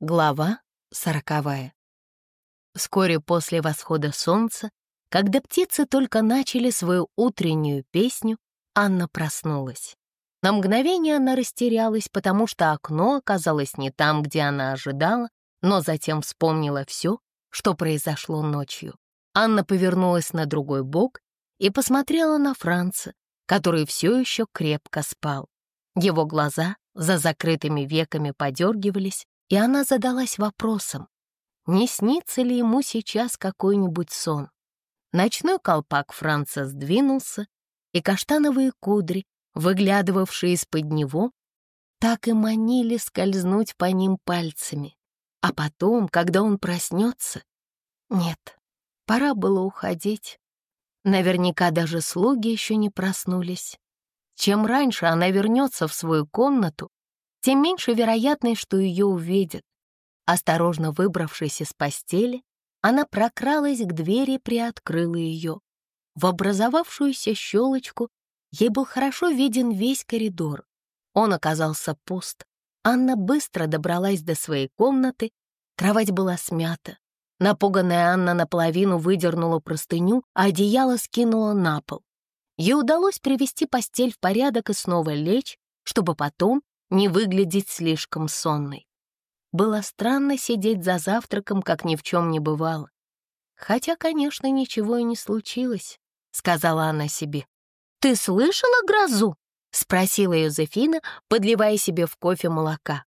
Глава сороковая. Вскоре после восхода солнца, когда птицы только начали свою утреннюю песню, Анна проснулась. На мгновение она растерялась, потому что окно оказалось не там, где она ожидала, но затем вспомнила все, что произошло ночью. Анна повернулась на другой бок и посмотрела на Франца, который все еще крепко спал. Его глаза за закрытыми веками подергивались, и она задалась вопросом, не снится ли ему сейчас какой-нибудь сон. Ночной колпак Франца сдвинулся, и каштановые кудри, выглядывавшие из-под него, так и манили скользнуть по ним пальцами. А потом, когда он проснется... Нет, пора было уходить. Наверняка даже слуги еще не проснулись. Чем раньше она вернется в свою комнату, тем меньше вероятность, что ее увидят. Осторожно выбравшись из постели, она прокралась к двери и приоткрыла ее. В образовавшуюся щелочку ей был хорошо виден весь коридор. Он оказался пуст. Анна быстро добралась до своей комнаты, кровать была смята. Напуганная Анна наполовину выдернула простыню, а одеяло скинула на пол. Ей удалось привести постель в порядок и снова лечь, чтобы потом не выглядеть слишком сонной. Было странно сидеть за завтраком, как ни в чем не бывало. Хотя, конечно, ничего и не случилось, — сказала она себе. «Ты слышала грозу?» — спросила Юзефина, подливая себе в кофе молока.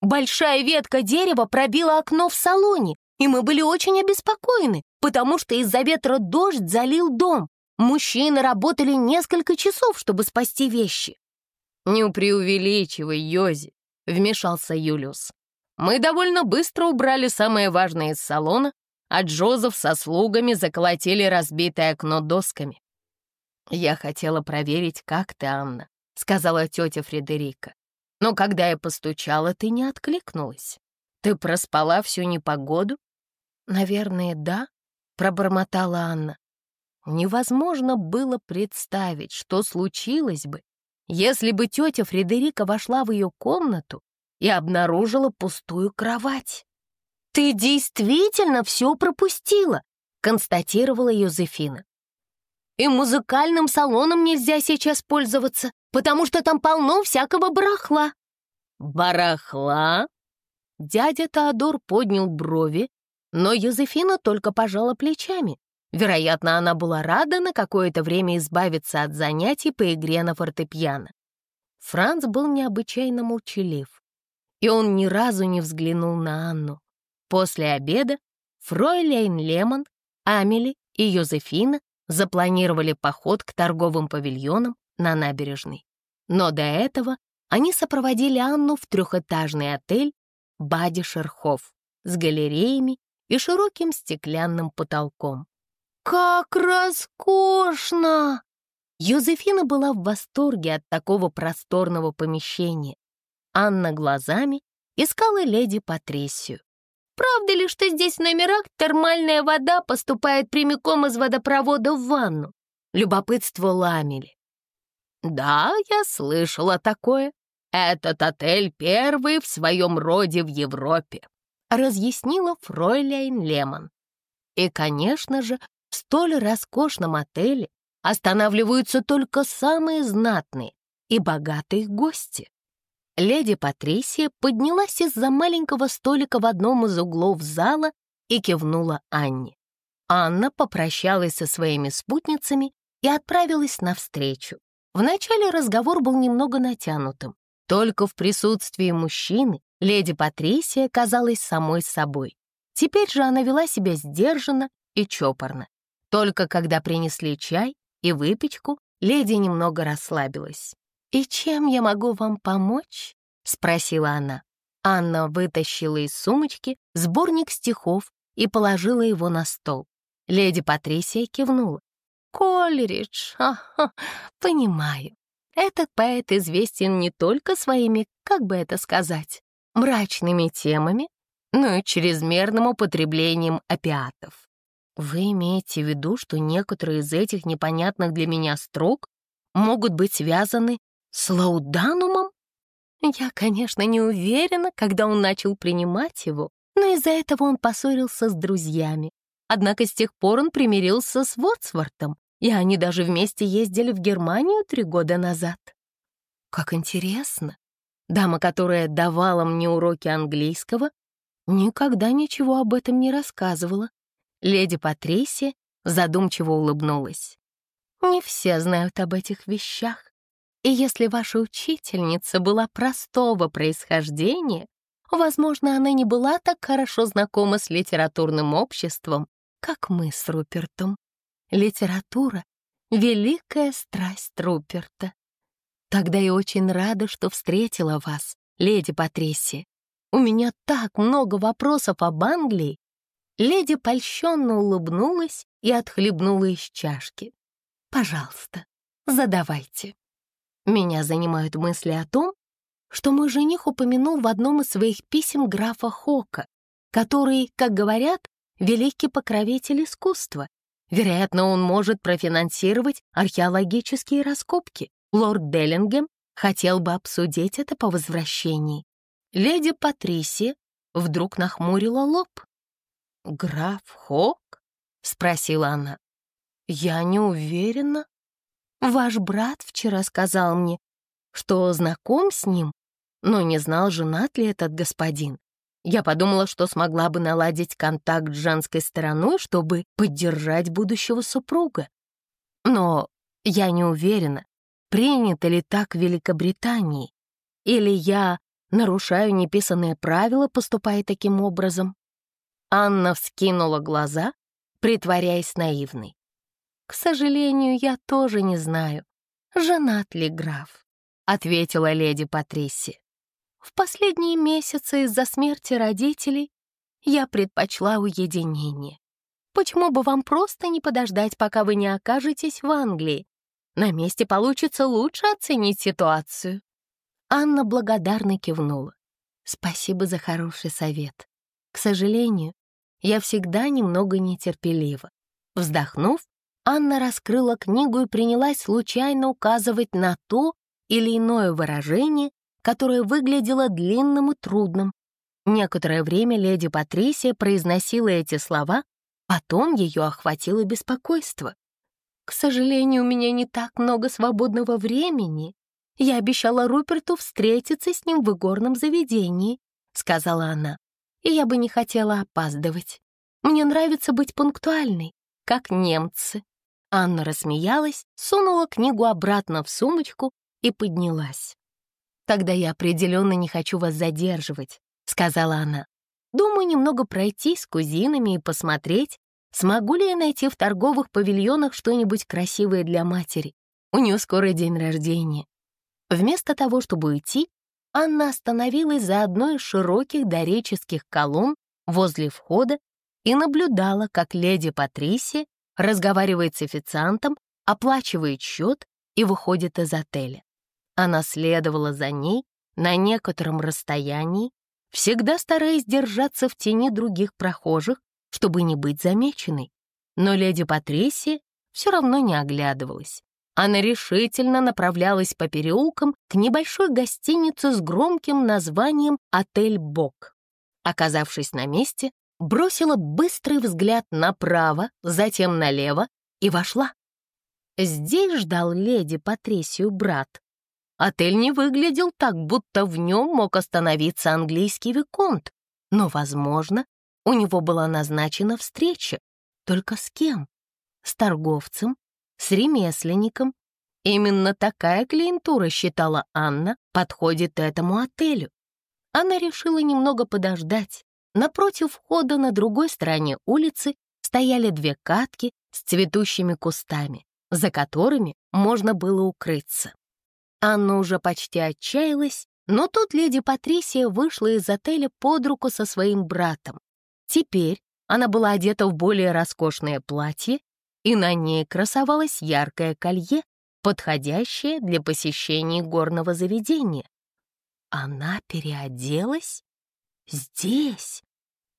«Большая ветка дерева пробила окно в салоне, и мы были очень обеспокоены, потому что из-за ветра дождь залил дом. Мужчины работали несколько часов, чтобы спасти вещи. «Не преувеличивай, Йози», — вмешался Юлиус. «Мы довольно быстро убрали самое важное из салона, а Джозеф со слугами заколотили разбитое окно досками». «Я хотела проверить, как ты, Анна», — сказала тетя Фредерика. «Но когда я постучала, ты не откликнулась. Ты проспала всю непогоду?» «Наверное, да», — пробормотала Анна. Невозможно было представить, что случилось бы, если бы тетя Фредерика вошла в ее комнату и обнаружила пустую кровать. «Ты действительно все пропустила», — констатировала Юзефина. «И музыкальным салоном нельзя сейчас пользоваться, потому что там полно всякого барахла». «Барахла?» Дядя Теодор поднял брови, но Юзефина только пожала плечами. Вероятно, она была рада на какое-то время избавиться от занятий по игре на фортепиано. Франц был необычайно молчалив, и он ни разу не взглянул на Анну. После обеда Фройляйн Лемон, Амели и Йозефина запланировали поход к торговым павильонам на набережной. Но до этого они сопроводили Анну в трехэтажный отель Бади Шерхов с галереями и широким стеклянным потолком. «Как роскошно!» Юзефина была в восторге от такого просторного помещения. Анна глазами искала леди Патрисию. «Правда ли, что здесь в номерах термальная вода поступает прямиком из водопровода в ванну?» — любопытствовала Амели. «Да, я слышала такое. Этот отель первый в своем роде в Европе», — разъяснила фройляйн Лемон. И, конечно же, в столь роскошном отеле останавливаются только самые знатные и богатые гости. Леди Патрисия поднялась из-за маленького столика в одном из углов зала и кивнула Анне. Анна попрощалась со своими спутницами и отправилась навстречу. Вначале разговор был немного натянутым. Только в присутствии мужчины леди Патрисия казалась самой собой. Теперь же она вела себя сдержанно и чопорно. Только когда принесли чай и выпечку, леди немного расслабилась. «И чем я могу вам помочь?» — спросила она. Анна вытащила из сумочки сборник стихов и положила его на стол. Леди Патрисия кивнула. «Колеридж, ага, понимаю. Этот поэт известен не только своими, как бы это сказать, мрачными темами, но и чрезмерным употреблением опиатов. Вы имеете в виду, что некоторые из этих непонятных для меня строк могут быть связаны с лауданумом? Я, конечно, не уверена, когда он начал принимать его, но из-за этого он поссорился с друзьями. Однако с тех пор он примирился с Вотсвортом, и они даже вместе ездили в Германию три года назад. Как интересно. Дама, которая давала мне уроки английского, никогда ничего об этом не рассказывала. Леди Патрисия задумчиво улыбнулась. Не все знают об этих вещах. И если ваша учительница была простого происхождения, возможно, она не была так хорошо знакома с литературным обществом, как мы с Рупертом. Литература — великая страсть Руперта. Тогда я очень рада, что встретила вас, леди Патрисия. У меня так много вопросов об Англии. Леди польщенно улыбнулась и отхлебнула из чашки. Пожалуйста, задавайте. Меня занимают мысли о том, что мой жених упомянул в одном из своих писем графа Хока, который, как говорят, великий покровитель искусства. Вероятно, он может профинансировать археологические раскопки. Лорд Деллингем хотел бы обсудить это по возвращении. Леди Патрисия вдруг нахмурила лоб. «Граф Хок?» — спросила она. «Я не уверена. Ваш брат вчера сказал мне, что знаком с ним, но не знал, женат ли этот господин. Я подумала, что смогла бы наладить контакт с женской стороной, чтобы поддержать будущего супруга. Но я не уверена, принято ли так в Великобритании, или я нарушаю неписанные правила, поступая таким образом. Анна вскинула глаза, притворяясь наивной. «К сожалению, я тоже не знаю, женат ли граф», — ответила леди Патриси. В последние месяцы из-за смерти родителей я предпочла уединение. Почему бы вам просто не подождать, пока вы не окажетесь в Англии? На месте получится лучше оценить ситуацию. Анна благодарно кивнула. Спасибо за хороший совет. К сожалению, я всегда немного нетерпелива. Вздохнув, Анна раскрыла книгу и принялась случайно указывать на то или иное выражение, которое выглядело длинным и трудным. Некоторое время леди Патрисия произносила эти слова, потом ее охватило беспокойство. «К сожалению, у меня не так много свободного времени. Я обещала Руперту встретиться с ним в игорном заведении», — сказала она, «и я бы не хотела опаздывать. Мне нравится быть пунктуальной, как немцы». Анна рассмеялась, сунула книгу обратно в сумочку и поднялась. «Тогда я определенно не хочу вас задерживать», — сказала она. «Думаю, немного пройти с кузинами и посмотреть, смогу ли я найти в торговых павильонах что-нибудь красивое для матери. У нее скоро день рождения». Вместо того, чтобы уйти, Анна остановилась за одной из широких дореческих колонн возле входа и наблюдала, как леди Патрисия разговаривает с официантом, оплачивает счет и выходит из отеля. Она следовала за ней на некотором расстоянии, всегда стараясь держаться в тени других прохожих, чтобы не быть замеченной. Но леди Патрисия все равно не оглядывалась. Она решительно направлялась по переулкам к небольшой гостинице с громким названием «Отель Бок». Оказавшись на месте, бросила быстрый взгляд направо, затем налево и вошла. Здесь ждал леди Патрисию брат, Отель не выглядел так, будто в нем мог остановиться английский виконт, но, возможно, у него была назначена встреча. Только с кем? С торговцем? С ремесленником? Именно такая клиентура, считала Анна, подходит этому отелю. Она решила немного подождать. Напротив входа на другой стороне улицы стояли две катки с цветущими кустами, за которыми можно было укрыться. Анна уже почти отчаялась, но тут леди Патрисия вышла из отеля под руку со своим братом. Теперь она была одета в более роскошное платье, и на ней красовалось яркое колье, подходящее для посещения горного заведения. Она переоделась? Здесь?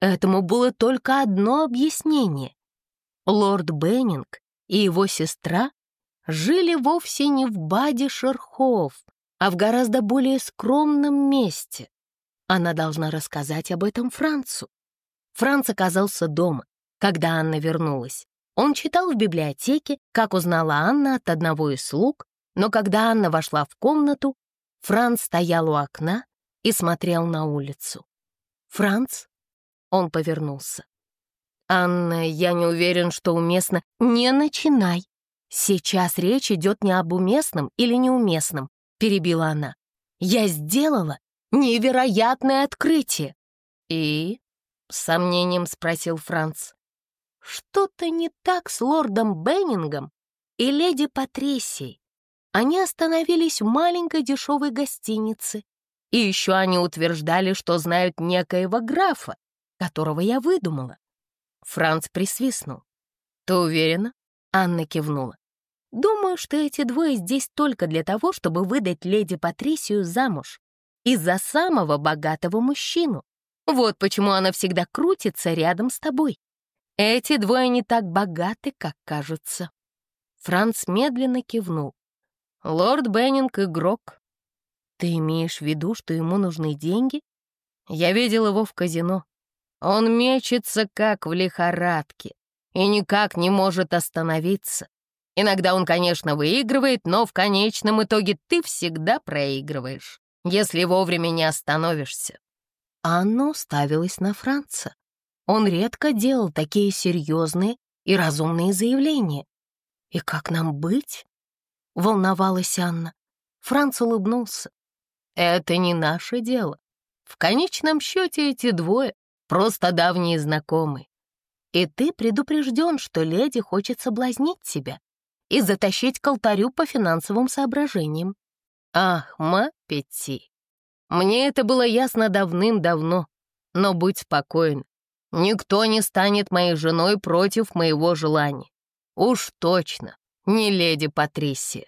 Этому было только одно объяснение. Лорд Беннинг и его сестра жили вовсе не в Баде Шерхов, а в гораздо более скромном месте. Она должна рассказать об этом Францу. Франц оказался дома, когда Анна вернулась. Он читал в библиотеке, как узнала Анна от одного из слуг, но когда Анна вошла в комнату, Франц стоял у окна и смотрел на улицу. «Франц?» Он повернулся. «Анна, я не уверен, что уместно...» «Не начинай! Сейчас речь идет не об уместном или неуместном», — перебила она. «Я сделала невероятное открытие!» «И?» — с сомнением спросил Франц. «Что-то не так с лордом Беннингом и леди Патрисией. Они остановились в маленькой дешевой гостинице. И еще они утверждали, что знают некоего графа, которого я выдумала. Франц присвистнул. «Ты уверена?» Анна кивнула. «Думаю, что эти двое здесь только для того, чтобы выдать леди Патрисию замуж. Из-за самого богатого мужчину. Вот почему она всегда крутится рядом с тобой. Эти двое не так богаты, как кажутся». Франц медленно кивнул. Лорд Беннинг — игрок. Ты имеешь в виду, что ему нужны деньги? Я видел его в казино. Он мечется, как в лихорадке, и никак не может остановиться. Иногда он, конечно, выигрывает, но в конечном итоге ты всегда проигрываешь, если вовремя не остановишься. Анна уставилась на Франца. Он редко делал такие серьезные и разумные заявления. И как нам быть? — волновалась Анна. Франц улыбнулся. «Это не наше дело. В конечном счете эти двое — просто давние знакомые. И ты предупрежден, что леди хочет соблазнить тебя и затащить к алтарю по финансовым соображениям. Ах, ма Петти, мне это было ясно давным-давно, но будь спокоен, никто не станет моей женой против моего желания. Уж точно, не леди Патрисия.